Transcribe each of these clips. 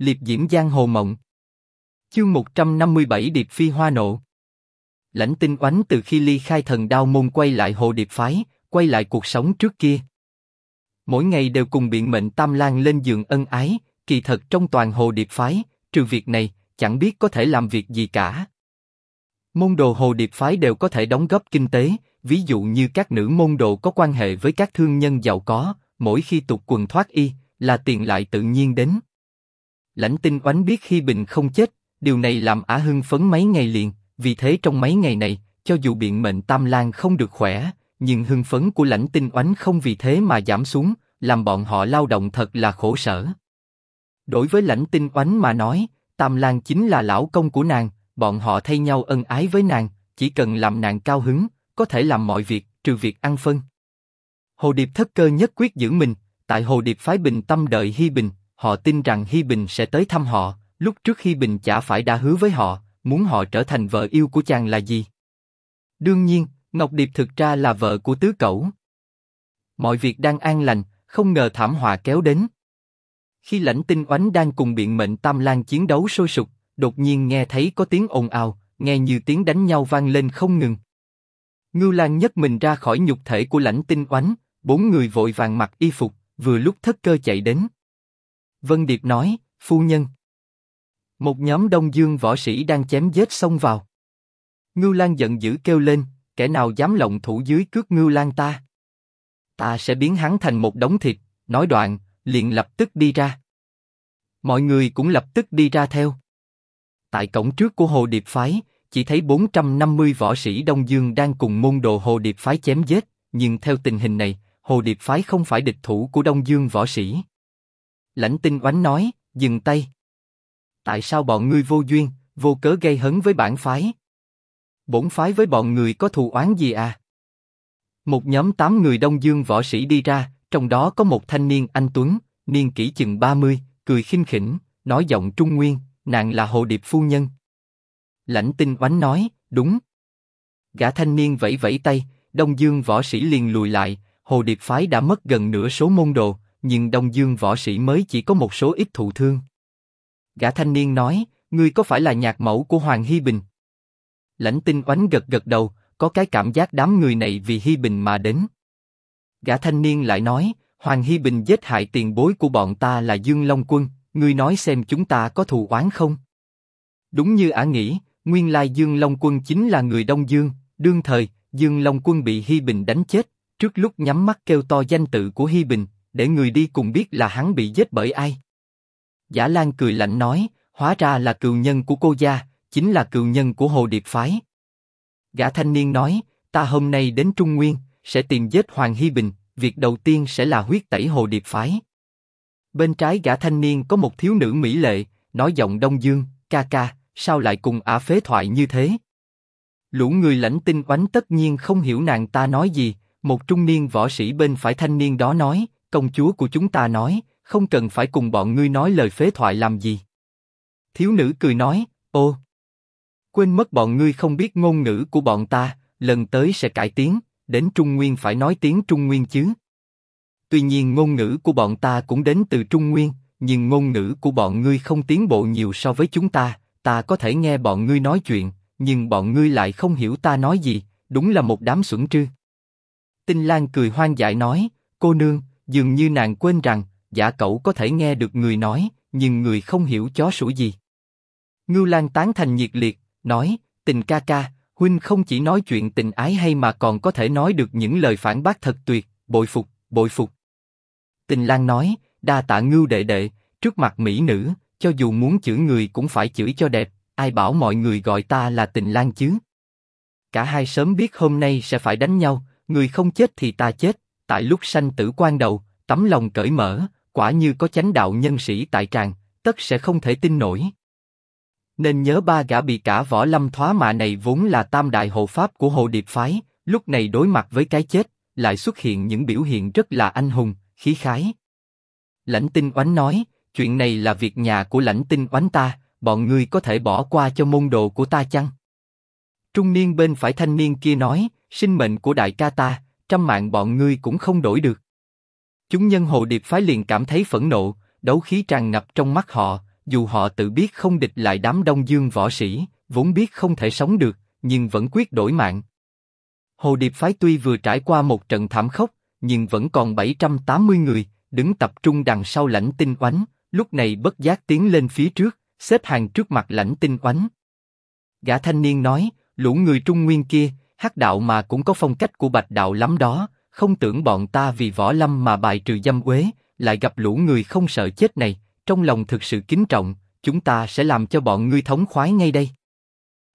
liệp diễm giang hồ mộng. Chương 157 Điệp Phi Hoa Nộ Lãnh tinh oánh từ khi ly khai thần đao môn quay lại hồ điệp phái, quay lại cuộc sống trước kia. Mỗi ngày đều cùng biện mệnh Tam Lang lên giường ân ái, kỳ thật trong toàn hồ điệp phái, trừ việc này, chẳng biết có thể làm việc gì cả. Môn đồ hồ điệp phái đều có thể đóng góp kinh tế, ví dụ như các nữ môn đồ có quan hệ với các thương nhân giàu có, mỗi khi tục quần thoát y, là tiền lại tự nhiên đến. Lãnh tinh oánh biết khi bình không chết, điều này làm ả hưng phấn mấy ngày liền, vì thế trong mấy ngày này, cho dù biện mệnh Tam Lang không được khỏe, nhưng hưng phấn của lãnh tinh oánh không vì thế mà giảm xuống, làm bọn họ lao động thật là khổ sở. Đối với lãnh tinh oánh mà nói, Tam Lang chính là lão công của nàng, bọn họ thay nhau ân ái với nàng, chỉ cần làm nàng cao hứng, có thể làm mọi việc, trừ việc ăn phân. Hồ Điệp thất cơ nhất quyết giữ mình, tại Hồ Điệp phái Bình Tâm đợi Hi Bình, họ tin rằng Hi Bình sẽ tới thăm họ. Lúc trước Hi Bình chả phải đã hứa với họ, muốn họ trở thành vợ yêu của chàng là gì? Đương nhiên, Ngọc Điệp thực ra là vợ của tứ cẩu. Mọi việc đang an lành, không ngờ thảm họa kéo đến. Khi lãnh tinh oánh đang cùng biện mệnh Tam Lan chiến đấu sôi sục, đột nhiên nghe thấy có tiếng ồn ào, nghe như tiếng đánh nhau vang lên không ngừng. Ngưu Lan nhấc mình ra khỏi nhục thể của lãnh tinh oánh, bốn người vội vàng mặc y phục, vừa lúc thất cơ chạy đến. Vân Điệp nói, phu nhân. Một nhóm đông dương võ sĩ đang chém giết xông vào. Ngưu Lan giận dữ kêu lên, kẻ nào dám lộng thủ dưới cước Ngưu Lan ta? Ta sẽ biến hắn thành một đống thịt, nói đoạn, liền lập tức đi ra. Mọi người cũng lập tức đi ra theo. Tại cổng trước của Hồ Điệp Phái, chỉ thấy 450 võ sĩ Đông Dương đang cùng môn đồ Hồ Điệp Phái chém giết, nhưng theo tình hình này, Hồ Điệp Phái không phải địch thủ của Đông Dương võ sĩ. Lãnh Tinh Oánh nói, dừng tay. Tại sao bọn ngươi vô duyên, vô cớ gây hấn với bản phái? Bổn phái với bọn người có thù oán gì à? Một nhóm tám người Đông Dương võ sĩ đi ra, trong đó có một thanh niên anh tuấn, niên kỷ chừng 30, cười khinh khỉnh, nói giọng trung nguyên, nàng là Hồ Điệp phu nhân. Lãnh Tinh Oánh nói, đúng. Gã thanh niên vẫy vẫy tay, Đông Dương võ sĩ liền lùi lại. Hồ Điệp phái đã mất gần nửa số môn đồ, nhưng Đông Dương võ sĩ mới chỉ có một số ít thụ thương. Gã thanh niên nói, ngươi có phải là nhạc mẫu của Hoàng Hy Bình? Lãnh Tinh Oánh gật gật đầu, có cái cảm giác đám người này vì Hy Bình mà đến. Gã thanh niên lại nói, Hoàng Hy Bình giết hại tiền bối của bọn ta là Dương Long Quân, ngươi nói xem chúng ta có thù oán không? Đúng như ả nghĩ, nguyên lai Dương Long Quân chính là người Đông Dương, đương thời, Dương Long Quân bị Hi Bình đánh chết, trước lúc nhắm mắt kêu to danh tự của Hi Bình, để người đi cùng biết là hắn bị giết bởi ai. Giả Lan cười lạnh nói, hóa ra là cựu nhân của cô gia, chính là cựu nhân của Hồ Điệp Phái. Gã thanh niên nói, ta hôm nay đến Trung Nguyên, sẽ tìm giết Hoàng Hi Bình, việc đầu tiên sẽ là huyết tẩy Hồ Điệp Phái. Bên trái gã thanh niên có một thiếu nữ mỹ lệ, nói giọng Đông Dương, ca ca, sao lại cùng ả phế thoại như thế? Lũ người lãnh tinh oánh tất nhiên không hiểu nàng ta nói gì. Một trung niên võ sĩ bên phải thanh niên đó nói, công chúa của chúng ta nói, không cần phải cùng bọn ngươi nói lời phế thoại làm gì. Thiếu nữ cười nói, ô, quên mất bọn ngươi không biết ngôn ngữ của bọn ta, lần tới sẽ cải tiến, đến Trung Nguyên phải nói tiếng Trung Nguyên chứ. Tuy nhiên ngôn ngữ của bọn ta cũng đến từ Trung Nguyên, nhưng ngôn ngữ của bọn ngươi không tiến bộ nhiều so với chúng ta, ta có thể nghe bọn ngươi nói chuyện, nhưng bọn ngươi lại không hiểu ta nói gì, đúng là một đám xuẩn trư. Tinh Lan cười hoang dại nói, cô nương, dường như nàng quên rằng, giả cậu có thể nghe được người nói, nhưng người không hiểu chó sủa gì. Ngưu Lan tán thành nhiệt liệt, nói, tình ca ca, huynh không chỉ nói chuyện tình ái hay mà còn có thể nói được những lời phản bác thật tuyệt, bội phục, bội phục. Tình Lan nói, đa tạ Ngưu đệ đệ, trước mặt mỹ nữ, cho dù muốn chửi người cũng phải chửi cho đẹp, ai bảo mọi người gọi ta là tình Lan chứ? Cả hai sớm biết hôm nay sẽ phải đánh nhau, người không chết thì ta chết. Tại lúc sanh tử quan đầu, tấm lòng cởi mở, quả như có chánh đạo nhân sĩ tại tràng, tất sẽ không thể tin nổi. Nên nhớ ba gã bị cả võ lâm thoá mạ này vốn là tam đại hộ pháp của hộ điệp phái, lúc này đối mặt với cái chết, lại xuất hiện những biểu hiện rất là anh hùng, khí khái. Lãnh tinh oánh nói, chuyện này là việc nhà của lãnh tinh oánh ta, bọn ngươi có thể bỏ qua cho môn đồ của ta chăng? Trung niên bên phải thanh niên kia nói, sinh mệnh của đại ca ta, trăm mạng bọn ngươi cũng không đổi được. Chúng nhân hồ điệp phái liền cảm thấy phẫn nộ, đấu khí tràn ngập trong mắt họ, dù họ tự biết không địch lại đám đông dương võ sĩ, vốn biết không thể sống được, nhưng vẫn quyết đổi mạng. Hồ Điệp phái tuy vừa trải qua một trận thảm khốc, nhưng vẫn còn 780 người, đứng tập trung đằng sau lãnh tinh oánh, lúc này bất giác tiến lên phía trước, xếp hàng trước mặt lãnh tinh oánh. Gã thanh niên nói, lũ người trung nguyên kia, hắc đạo mà cũng có phong cách của bạch đạo lắm đó, không tưởng bọn ta vì võ lâm mà bài trừ dâm uế, lại gặp lũ người không sợ chết này, trong lòng thực sự kính trọng, chúng ta sẽ làm cho bọn ngươi thống khoái ngay đây.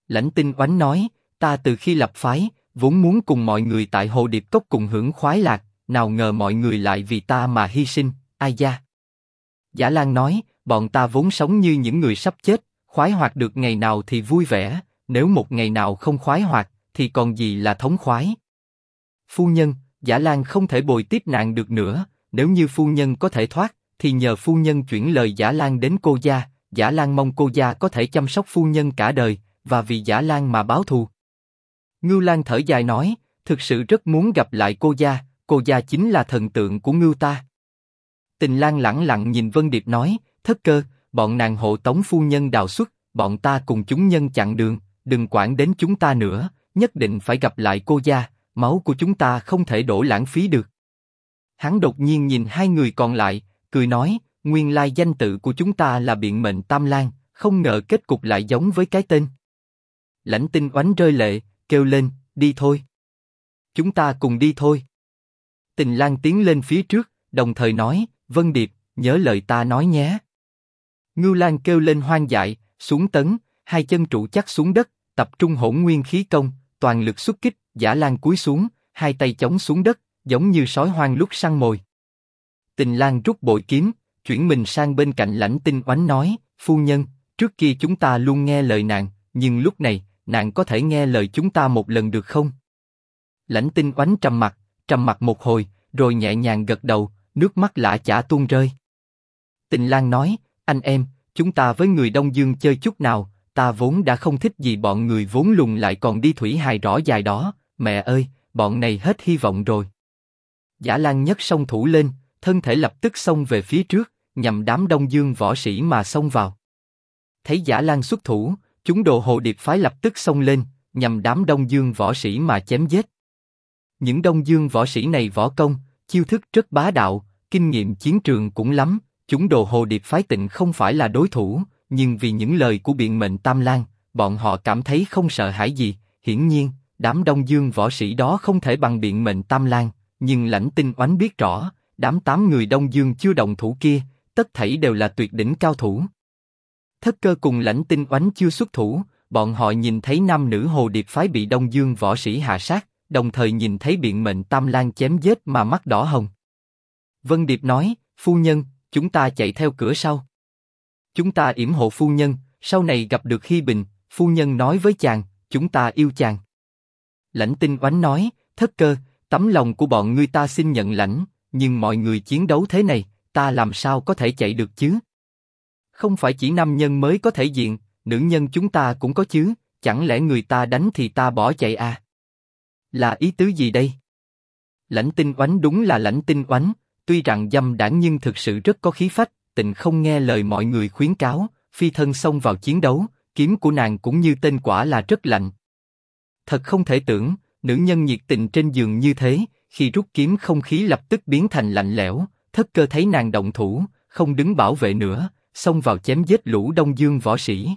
Lãnh tinh oánh nói, ta từ khi lập phái, vốn muốn cùng mọi người tại hồ điệp cốc cùng hưởng khoái lạc, nào ngờ mọi người lại vì ta mà hy sinh, ai da? Giả Lan nói, bọn ta vốn sống như những người sắp chết, khoái hoạt được ngày nào thì vui vẻ, nếu một ngày nào không khoái hoạt, thì còn gì là thống khoái. Phu nhân, Giả Lan không thể bồi tiếp nạn được nữa, nếu như phu nhân có thể thoát, thì nhờ phu nhân chuyển lời Giả Lan đến cô gia, Giả Lan mong cô gia có thể chăm sóc phu nhân cả đời, và vì Giả Lan mà báo thù. Ngưu Lan thở dài nói, thực sự rất muốn gặp lại cô gia, cô gia chính là thần tượng của Ngưu ta. Tình Lan lẳng lặng nhìn Vân Điệp nói, thất cơ, bọn nàng hộ tống phu nhân đào xuất, bọn ta cùng chúng nhân chặn đường, đừng quản đến chúng ta nữa, nhất định phải gặp lại cô gia, máu của chúng ta không thể đổ lãng phí được. Hắn đột nhiên nhìn hai người còn lại, cười nói, nguyên lai danh tự của chúng ta là biện mệnh Tam Lan, không ngờ kết cục lại giống với cái tên. Lãnh tinh oánh rơi lệ, kêu lên, đi thôi. Chúng ta cùng đi thôi. Tình Lan tiến lên phía trước, đồng thời nói, Vân Điệp, nhớ lời ta nói nhé. Ngưu Lan kêu lên hoang dại, xuống tấn, hai chân trụ chắc xuống đất, tập trung hỗn nguyên khí công, toàn lực xuất kích, giả Lan cúi xuống, hai tay chống xuống đất, giống như sói hoang lúc săn mồi. Tình Lan rút bội kiếm, chuyển mình sang bên cạnh lãnh tinh oánh nói, phu nhân, trước kia chúng ta luôn nghe lời nàng, nhưng lúc này, nàng có thể nghe lời chúng ta một lần được không? Lãnh tinh oánh trầm mặt, trầm mặt một hồi, rồi nhẹ nhàng gật đầu, nước mắt lạ chả tuôn rơi. Tình Lan nói, anh em, chúng ta với người Đông Dương chơi chút nào, ta vốn đã không thích gì bọn người vốn lùng lại còn đi thủy hài rõ dài đó, mẹ ơi, bọn này hết hy vọng rồi. Giả Lan nhấc song thủ lên, thân thể lập tức xông về phía trước, nhằm đám Đông Dương võ sĩ mà xông vào. Thấy Giả Lan xuất thủ, chúng đồ hồ điệp phái lập tức xông lên, nhằm đám Đông Dương võ sĩ mà chém giết. Những Đông Dương võ sĩ này võ công, chiêu thức rất bá đạo, kinh nghiệm chiến trường cũng lắm, chúng đồ hồ điệp phái tịnh không phải là đối thủ, nhưng vì những lời của biện mệnh Tam Lan, bọn họ cảm thấy không sợ hãi gì. Hiển nhiên, đám Đông Dương võ sĩ đó không thể bằng biện mệnh Tam Lan, nhưng lãnh tinh oánh biết rõ, đám tám người Đông Dương chưa đồng thủ kia, tất thảy đều là tuyệt đỉnh cao thủ. Thất cơ cùng lãnh tinh oánh chưa xuất thủ, bọn họ nhìn thấy nam nữ hồ điệp phái bị Đông Dương võ sĩ hạ sát, đồng thời nhìn thấy biện mệnh Tam Lan chém giết mà mắt đỏ hồng. Vân Điệp nói, phu nhân, chúng ta chạy theo cửa sau. Chúng ta yểm hộ phu nhân, sau này gặp được Hi Bình, phu nhân nói với chàng, chúng ta yêu chàng. Lãnh tinh oánh nói, thất cơ, tấm lòng của bọn ngươi ta xin nhận lãnh, nhưng mọi người chiến đấu thế này, ta làm sao có thể chạy được chứ? Không phải chỉ nam nhân mới có thể diện, nữ nhân chúng ta cũng có chứ, chẳng lẽ người ta đánh thì ta bỏ chạy à? Là ý tứ gì đây? Lãnh tinh oánh đúng là lãnh tinh oánh, tuy rằng dâm đảng nhưng thực sự rất có khí phách, tình không nghe lời mọi người khuyến cáo, phi thân xông vào chiến đấu, kiếm của nàng cũng như tên quả là rất lạnh. Thật không thể tưởng, nữ nhân nhiệt tình trên giường như thế, khi rút kiếm không khí lập tức biến thành lạnh lẽo, thất cơ thấy nàng động thủ, không đứng bảo vệ nữa, xông vào chém giết lũ Đông Dương võ sĩ.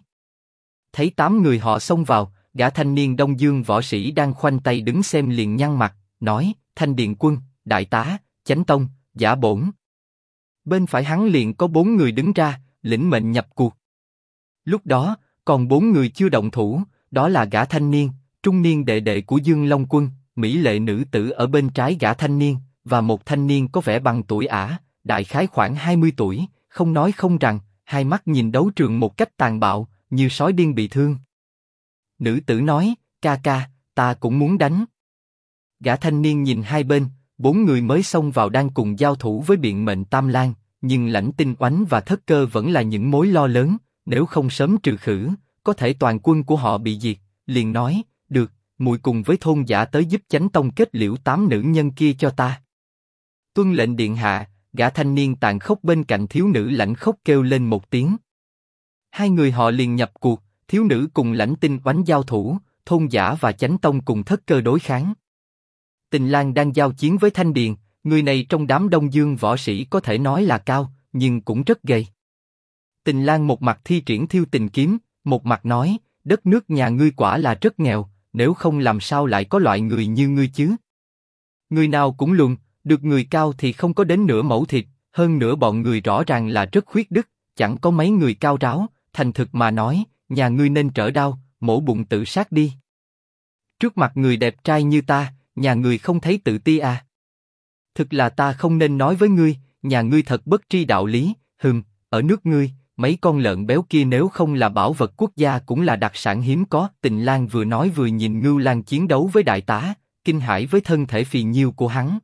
Thấy tám người họ xông vào, gã thanh niên Đông Dương võ sĩ đang khoanh tay đứng xem liền nhăn mặt, nói, thanh điện quân, đại tá, chánh tông, giả bổn. Bên phải hắn liền có bốn người đứng ra, lĩnh mệnh nhập cuộc. Lúc đó, còn bốn người chưa động thủ, đó là gã thanh niên, trung niên đệ đệ của Dương Long Quân, mỹ lệ nữ tử ở bên trái gã thanh niên, và một thanh niên có vẻ bằng tuổi ả, đại khái khoảng 20 tuổi, không nói không rằng, hai mắt nhìn đấu trường một cách tàn bạo, như sói điên bị thương. Nữ tử nói, ca ca, ta cũng muốn đánh. Gã thanh niên nhìn hai bên, bốn người mới xông vào đang cùng giao thủ với biện mệnh Tam Lan, nhưng lãnh tinh oánh và thất cơ vẫn là những mối lo lớn, nếu không sớm trừ khử, có thể toàn quân của họ bị diệt. Liền nói, được, mùi cùng với thôn giả tới giúp chánh tông kết liễu tám nữ nhân kia cho ta. Tuân lệnh điện hạ, gã thanh niên tàn khốc bên cạnh thiếu nữ lãnh khốc kêu lên một tiếng. Hai người họ liền nhập cuộc, thiếu nữ cùng lãnh tinh oánh giao thủ, thôn giả và chánh tông cùng thất cơ đối kháng. Tình Lan đang giao chiến với Thanh Điền, người này trong đám đông dương võ sĩ có thể nói là cao, nhưng cũng rất gầy. Tình Lan một mặt thi triển thiêu tình kiếm, một mặt nói, đất nước nhà ngươi quả là rất nghèo, nếu không làm sao lại có loại người như ngươi chứ? Người nào cũng lùn, được người cao thì không có đến nửa mẫu thịt, hơn nữa bọn người rõ ràng là rất khuyết đức, chẳng có mấy người cao ráo, thành thực mà nói, nhà ngươi nên trở đau, mổ bụng tự sát đi. Trước mặt người đẹp trai như ta, nhà ngươi không thấy tự ti à? Thực là ta không nên nói với ngươi, nhà ngươi thật bất tri đạo lý, hừm, ở nước ngươi, mấy con lợn béo kia nếu không là bảo vật quốc gia cũng là đặc sản hiếm có. Tình Lan vừa nói vừa nhìn Ngưu Lan chiến đấu với đại tá, kinh hãi với thân thể phì nhiêu của hắn.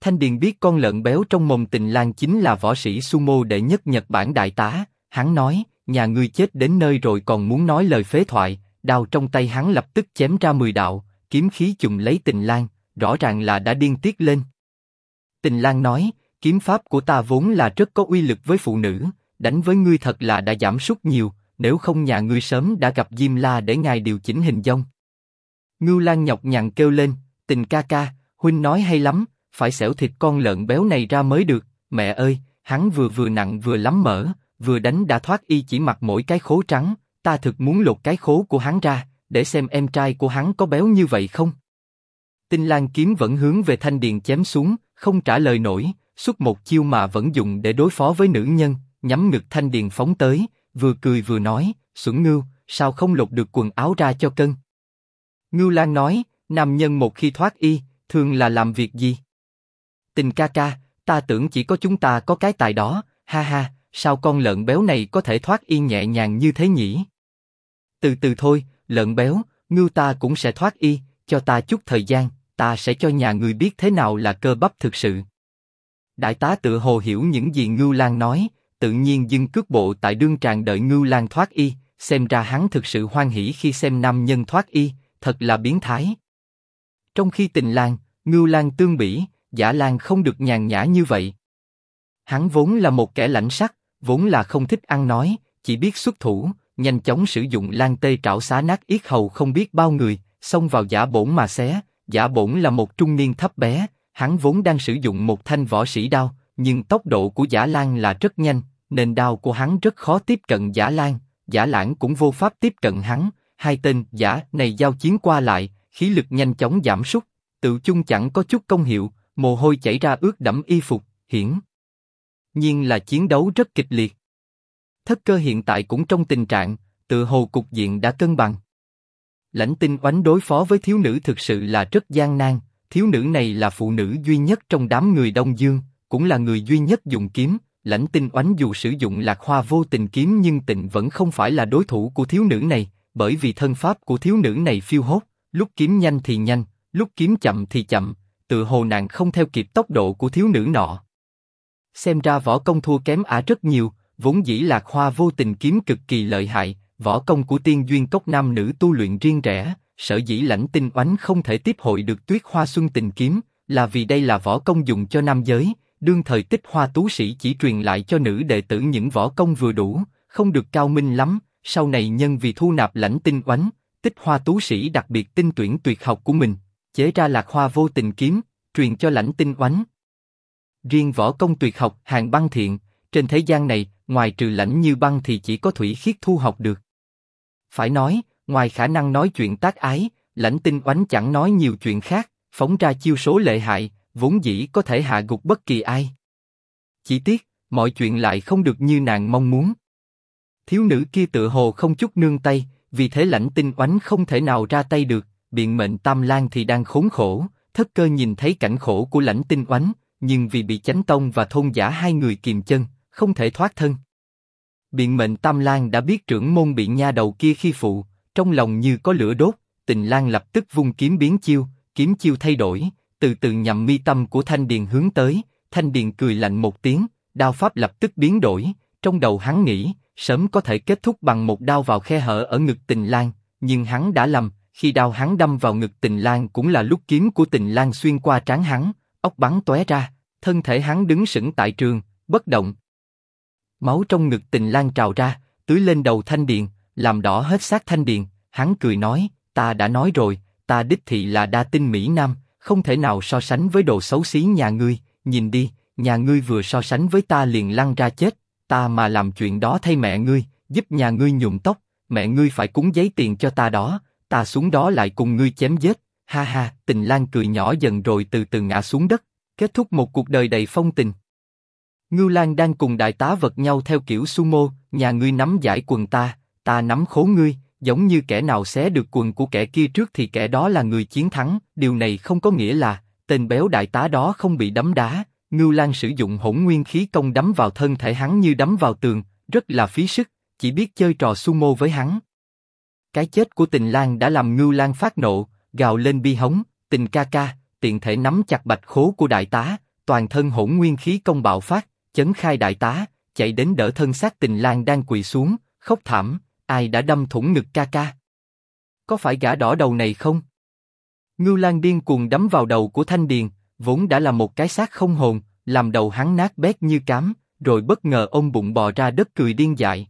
Thanh Điền biết con lợn béo trong mồm Tình Lan chính là võ sĩ sumo đệ nhất Nhật Bản đại tá, hắn nói, nhà ngươi chết đến nơi rồi còn muốn nói lời phế thoại, đao trong tay hắn lập tức chém ra mười đạo, kiếm khí chùm lấy Tình Lan, rõ ràng là đã điên tiết lên. Tình Lan nói, kiếm pháp của ta vốn là rất có uy lực với phụ nữ, đánh với ngươi thật là đã giảm sút nhiều, nếu không nhà ngươi sớm đã gặp Diêm La để ngài điều chỉnh hình dong. Ngưu Lan nhọc nhằn kêu lên, tình ca ca, huynh nói hay lắm, phải xẻo thịt con lợn béo này ra mới được. Mẹ ơi, hắn vừa vừa nặng vừa lắm mỡ, vừa đánh đã thoát y chỉ mặc mỗi cái khố trắng, ta thực muốn lột cái khố của hắn ra, để xem em trai của hắn có béo như vậy không. Tinh Lan kiếm vẫn hướng về thanh điền chém xuống, không trả lời nổi, suốt một chiêu mà vẫn dùng để đối phó với nữ nhân, nhắm ngực thanh điền phóng tới, vừa cười vừa nói, xuẩn ngưu, sao không lột được quần áo ra cho cân? Ngưu Lan nói, nam nhân một khi thoát y, thường là làm việc gì? Tình ca ca, ta tưởng chỉ có chúng ta có cái tài đó, ha ha, sao con lợn béo này có thể thoát y nhẹ nhàng như thế nhỉ? Từ từ thôi, lợn béo, ngưu ta cũng sẽ thoát y, cho ta chút thời gian, ta sẽ cho nhà người biết thế nào là cơ bắp thực sự. Đại tá tự hồ hiểu những gì Ngưu Lan nói, tự nhiên dừng cước bộ tại đương tràng đợi Ngưu lang thoát y, xem ra hắn thực sự hoan hỉ khi xem nam nhân thoát y, thật là biến thái. Trong khi tình lang Ngưu lang tương bỉ, Giả lang không được nhàn nhã như vậy. Hắn vốn là một kẻ lãnh sắc, vốn là không thích ăn nói, chỉ biết xuất thủ, nhanh chóng sử dụng lan tê trảo xá nát yết hầu không biết bao người, xông vào giả bổn mà xé. Giả bổn là một trung niên thấp bé, hắn vốn đang sử dụng một thanh võ sĩ đao, nhưng tốc độ của giả lan là rất nhanh, nên đao của hắn rất khó tiếp cận giả lan. Giả lãng cũng vô pháp tiếp cận hắn. Hai tên giả này giao chiến qua lại, khí lực nhanh chóng giảm sút, tự chung chẳng có chút công hiệu, mồ hôi chảy ra ướt đẫm y phục, hiển nhiên là chiến đấu rất kịch liệt. Thất cơ hiện tại cũng trong tình trạng, tự hồ cục diện đã cân bằng. Lãnh tinh oánh đối phó với thiếu nữ thực sự là rất gian nan, thiếu nữ này là phụ nữ duy nhất trong đám người Đông Dương, cũng là người duy nhất dùng kiếm. Lãnh tinh oánh dù sử dụng lạc hoa vô tình kiếm nhưng tịnh vẫn không phải là đối thủ của thiếu nữ này, bởi vì thân pháp của thiếu nữ này phiêu hốt, lúc kiếm nhanh thì nhanh, lúc kiếm chậm thì chậm, tự hồ nàng không theo kịp tốc độ của thiếu nữ nọ. Xem ra võ công thua kém ả rất nhiều, vốn dĩ lạc hoa vô tình kiếm cực kỳ lợi hại, võ công của tiên duyên cốc nam nữ tu luyện riêng rẽ, sở dĩ lãnh tinh oánh không thể tiếp hội được tuyết hoa xuân tình kiếm, là vì đây là võ công dùng cho nam giới, đương thời tích hoa tú sĩ chỉ truyền lại cho nữ đệ tử những võ công vừa đủ, không được cao minh lắm, sau này nhân vì thu nạp lãnh tinh oánh, tích hoa tú sĩ đặc biệt tinh tuyển tuyệt học của mình, chế ra lạc hoa vô tình kiếm, truyền cho lãnh tinh oánh. Riêng võ công tuyệt học hàng băng thiện, trên thế gian này, ngoài trừ lãnh như băng thì chỉ có thủy khiết thu học được. Phải nói, ngoài khả năng nói chuyện tác ái, lãnh tinh oánh chẳng nói nhiều chuyện khác, phóng ra chiêu số lệ hại, vốn dĩ có thể hạ gục bất kỳ ai. Chỉ tiếc, mọi chuyện lại không được như nàng mong muốn. Thiếu nữ kia tự hồ không chút nương tay, vì thế lãnh tinh oánh không thể nào ra tay được, biện mệnh Tam Lan thì đang khốn khổ, thất cơ nhìn thấy cảnh khổ của lãnh tinh oánh, nhưng vì bị chánh tông và thôn giả hai người kìm chân, không thể thoát thân. Biện mệnh Tam Lan đã biết trưởng môn bị nha đầu kia khi phụ, trong lòng như có lửa đốt, tình Lan lập tức vung kiếm biến chiêu, kiếm chiêu thay đổi, từ từ nhằm mi tâm của Thanh Điền hướng tới, Thanh Điền cười lạnh một tiếng, đao pháp lập tức biến đổi, trong đầu hắn nghĩ, sớm có thể kết thúc bằng một đao vào khe hở ở ngực tình lang nhưng hắn đã lầm, khi đao hắn đâm vào ngực tình lang cũng là lúc kiếm của tình lang xuyên qua trán hắn, ốc bắn tóe ra, thân thể hắn đứng sững tại trường, bất động. Máu trong ngực tình Lan trào ra, tưới lên đầu thanh điền, làm đỏ hết xác thanh điền. Hắn cười nói, ta đã nói rồi, ta đích thị là đa tinh mỹ nam, không thể nào so sánh với đồ xấu xí nhà ngươi. Nhìn đi, nhà ngươi vừa so sánh với ta liền lăn ra chết, ta mà làm chuyện đó thay mẹ ngươi, giúp nhà ngươi nhuộm tóc, mẹ ngươi phải cúng giấy tiền cho ta đó, ta xuống đó lại cùng ngươi chém giết. Ha ha, tình Lan cười nhỏ dần rồi từ từ ngã xuống đất, kết thúc một cuộc đời đầy phong tình. Ngưu Lan đang cùng đại tá vật nhau theo kiểu sumo, nhà ngươi nắm giải quần ta, ta nắm khố ngươi, giống như kẻ nào xé được quần của kẻ kia trước thì kẻ đó là người chiến thắng. Điều này không có nghĩa là tên béo đại tá đó không bị đấm đá. Ngưu Lan sử dụng hỗn nguyên khí công đấm vào thân thể hắn như đấm vào tường, rất là phí sức, chỉ biết chơi trò sumo với hắn. Cái chết của Tình Lan đã làm Ngưu Lan phát nộ, gào lên bi hống, Tình ca ca, tiện thể nắm chặt bạch khố của đại tá, toàn thân hỗn nguyên khí công bạo phát, chấn khai đại tá, chạy đến đỡ thân xác Tình Lan đang quỳ xuống, khóc thảm, ai đã đâm thủng ngực ca ca? Có phải gã đỏ đầu này không? Ngưu Lan điên cuồng đấm vào đầu của Thanh Điền, vốn đã là một cái xác không hồn, làm đầu hắn nát bét như cám, rồi bất ngờ ông bụng bò ra đất cười điên dại.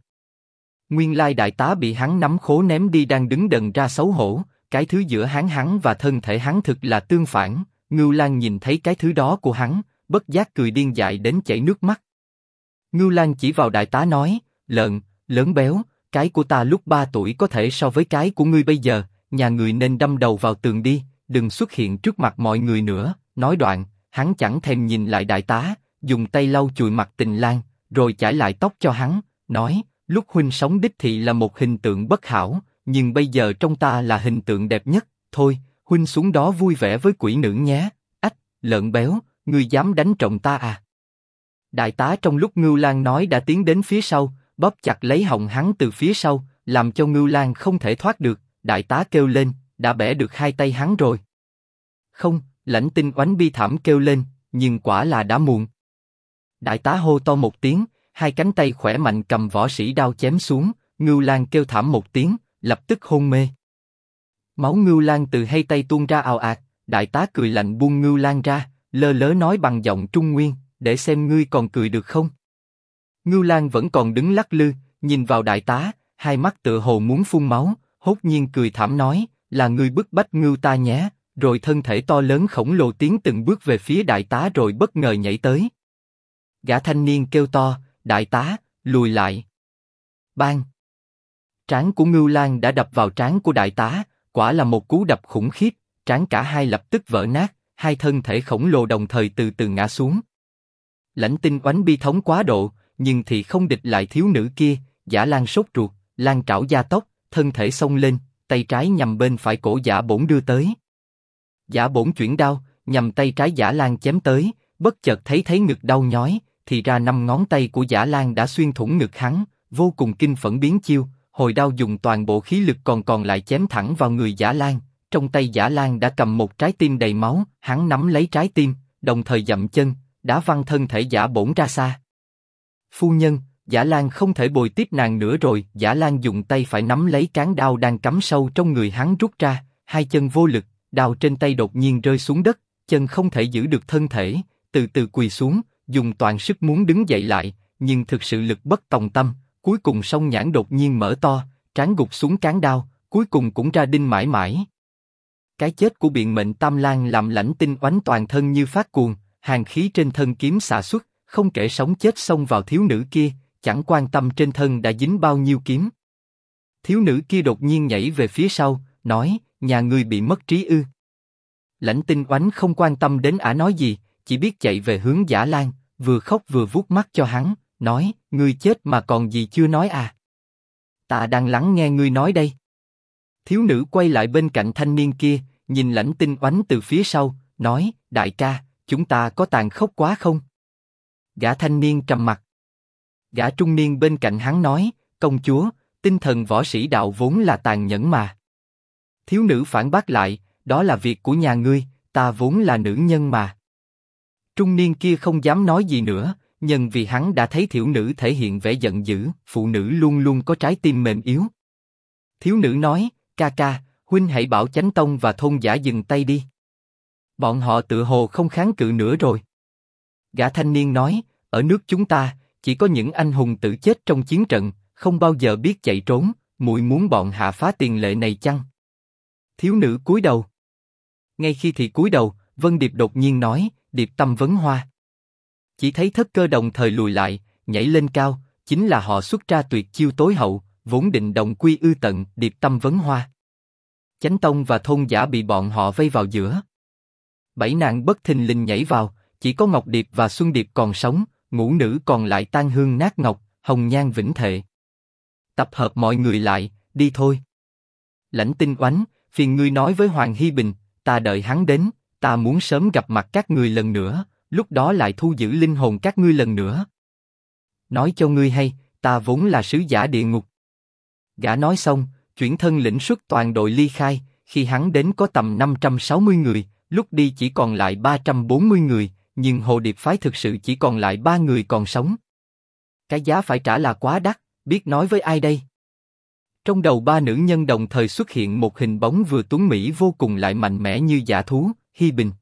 Nguyên lai đại tá bị hắn nắm khố ném đi đang đứng đần ra xấu hổ, cái thứ giữa hắn hắn và thân thể hắn thực là tương phản. Ngưu Lan nhìn thấy cái thứ đó của hắn, bất giác cười điên dại đến chảy nước mắt. Ngưu Lan chỉ vào đại tá nói, lợn, lớn béo, cái của ta lúc ba tuổi có thể so với cái của ngươi bây giờ, nhà người nên đâm đầu vào tường đi, đừng xuất hiện trước mặt mọi người nữa. Nói đoạn, hắn chẳng thèm nhìn lại đại tá, dùng tay lau chùi mặt tình lang rồi chải lại tóc cho hắn, nói, lúc huynh sống đích thị là một hình tượng bất hảo, nhưng bây giờ trong ta là hình tượng đẹp nhất, thôi, huynh xuống đó vui vẻ với quỷ nữ nhé. Ách, lợn béo, ngươi dám đánh trọng ta à? Đại tá trong lúc Ngưu lang nói đã tiến đến phía sau, bóp chặt lấy họng hắn từ phía sau, làm cho Ngưu lang không thể thoát được. Đại tá kêu lên, đã bẻ được hai tay hắn rồi. Không, lãnh tinh oánh bi thảm kêu lên, nhưng quả là đã muộn. Đại tá hô to một tiếng, hai cánh tay khỏe mạnh cầm võ sĩ đao chém xuống, Ngưu lang kêu thảm một tiếng, lập tức hôn mê. Máu Ngưu lang từ hai tay tuôn ra ào ạt, đại tá cười lạnh buông Ngưu lang ra, lơ lớ nói bằng giọng trung nguyên, để xem ngươi còn cười được không. Ngưu Lan vẫn còn đứng lắc lư, nhìn vào đại tá, hai mắt tựa hồ muốn phun máu, hốt nhiên cười thảm nói, là ngươi bức bách Ngưu ta nhé. Rồi thân thể to lớn khổng lồ tiến từng bước về phía đại tá rồi bất ngờ nhảy tới. Gã thanh niên kêu to, đại tá, lùi lại. Bang! Trán của Ngưu Lan đã đập vào trán của đại tá, quả là một cú đập khủng khiếp, trán cả hai lập tức vỡ nát, hai thân thể khổng lồ đồng thời từ từ ngã xuống. Lãnh tinh oánh bi thống quá độ, nhưng thì không địch lại thiếu nữ kia, giả lan sốt ruột, lan trảo da tốc, thân thể xông lên, tay trái nhằm bên phải cổ giả bổn đưa tới. Giả bổn chuyển đao, nhằm tay trái giả lan chém tới, bất chợt thấy thấy ngực đau nhói, thì ra năm ngón tay của giả lan đã xuyên thủng ngực hắn, vô cùng kinh phẫn biến chiêu, hồi đao dùng toàn bộ khí lực còn còn lại chém thẳng vào người giả lan. Trong tay giả lan đã cầm một trái tim đầy máu, hắn nắm lấy trái tim, đồng thời dậm chân, đã văng thân thể giả bổn ra xa. Phu nhân, Giả Lan không thể bồi tiếp nàng nữa rồi. Giả Lan dùng tay phải nắm lấy cán đao đang cắm sâu trong người hắn rút ra, hai chân vô lực, đao trên tay đột nhiên rơi xuống đất, chân không thể giữ được thân thể, từ từ quỳ xuống, dùng toàn sức muốn đứng dậy lại, nhưng thực sự lực bất tòng tâm, cuối cùng song nhãn đột nhiên mở to, trán gục xuống cán đao, cuối cùng cũng ra đinh mãi mãi. Cái chết của biện mệnh Tam Lan làm lãnh tinh oánh toàn thân như phát cuồng, hàng khí trên thân kiếm xả xuất, không kể sống chết xông vào thiếu nữ kia, chẳng quan tâm trên thân đã dính bao nhiêu kiếm. Thiếu nữ kia đột nhiên nhảy về phía sau, nói, nhà ngươi bị mất trí ư. Lãnh tinh oánh không quan tâm đến ả nói gì, chỉ biết chạy về hướng giả lan, vừa khóc vừa vuốt mắt cho hắn, nói, ngươi chết mà còn gì chưa nói à. Ta đang lắng nghe ngươi nói đây. Thiếu nữ quay lại bên cạnh thanh niên kia, nhìn lãnh tinh oánh từ phía sau, nói, đại ca, chúng ta có tàn khốc quá không? Gã thanh niên trầm mặt. Gã trung niên bên cạnh hắn nói, công chúa, tinh thần võ sĩ đạo vốn là tàn nhẫn mà. Thiếu nữ phản bác lại, đó là việc của nhà ngươi, ta vốn là nữ nhân mà. Trung niên kia không dám nói gì nữa, nhân vì hắn đã thấy thiếu nữ thể hiện vẻ giận dữ, phụ nữ luôn luôn có trái tim mềm yếu. Thiếu nữ nói, ca ca, huynh hãy bảo chánh tông và thôn giả dừng tay đi. Bọn họ tự hồ không kháng cự nữa rồi. Gã thanh niên nói, ở nước chúng ta, chỉ có những anh hùng tự chết trong chiến trận, không bao giờ biết chạy trốn, muội muốn bọn hạ phá tiền lệ này chăng? Thiếu nữ cúi đầu. Ngay khi thì cúi đầu, Vân Điệp đột nhiên nói, Điệp tâm vấn hoa. Chỉ thấy thất cơ đồng thời lùi lại, nhảy lên cao, chính là họ xuất ra tuyệt chiêu tối hậu, vốn định đồng quy ư tận, Điệp tâm vấn hoa. Chánh Tông và thôn giả bị bọn họ vây vào giữa. Bảy nàng bất thình lình nhảy vào, chỉ có Ngọc Điệp và Xuân Điệp còn sống, ngũ nữ còn lại tan hương nát ngọc, hồng nhan vĩnh thệ. Tập hợp mọi người lại, đi thôi. Lãnh tinh oánh, phiền ngươi nói với Hoàng Hy Bình, ta đợi hắn đến, ta muốn sớm gặp mặt các người lần nữa, lúc đó lại thu giữ linh hồn các ngươi lần nữa. Nói cho ngươi hay, ta vốn là sứ giả địa ngục. Gã nói xong, chuyển thân lĩnh xuất toàn đội ly khai, khi hắn đến có tầm 560 người, lúc đi chỉ còn lại 340 người, nhưng Hồ Điệp phái thực sự chỉ còn lại ba người còn sống. Cái giá phải trả là quá đắt, biết nói với ai đây? Trong đầu ba nữ nhân đồng thời xuất hiện một hình bóng vừa tuấn mỹ vô cùng lại mạnh mẽ như giả thú, Hi Bình.